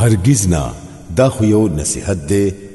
هرگز نه دا خو یو نصیحت دی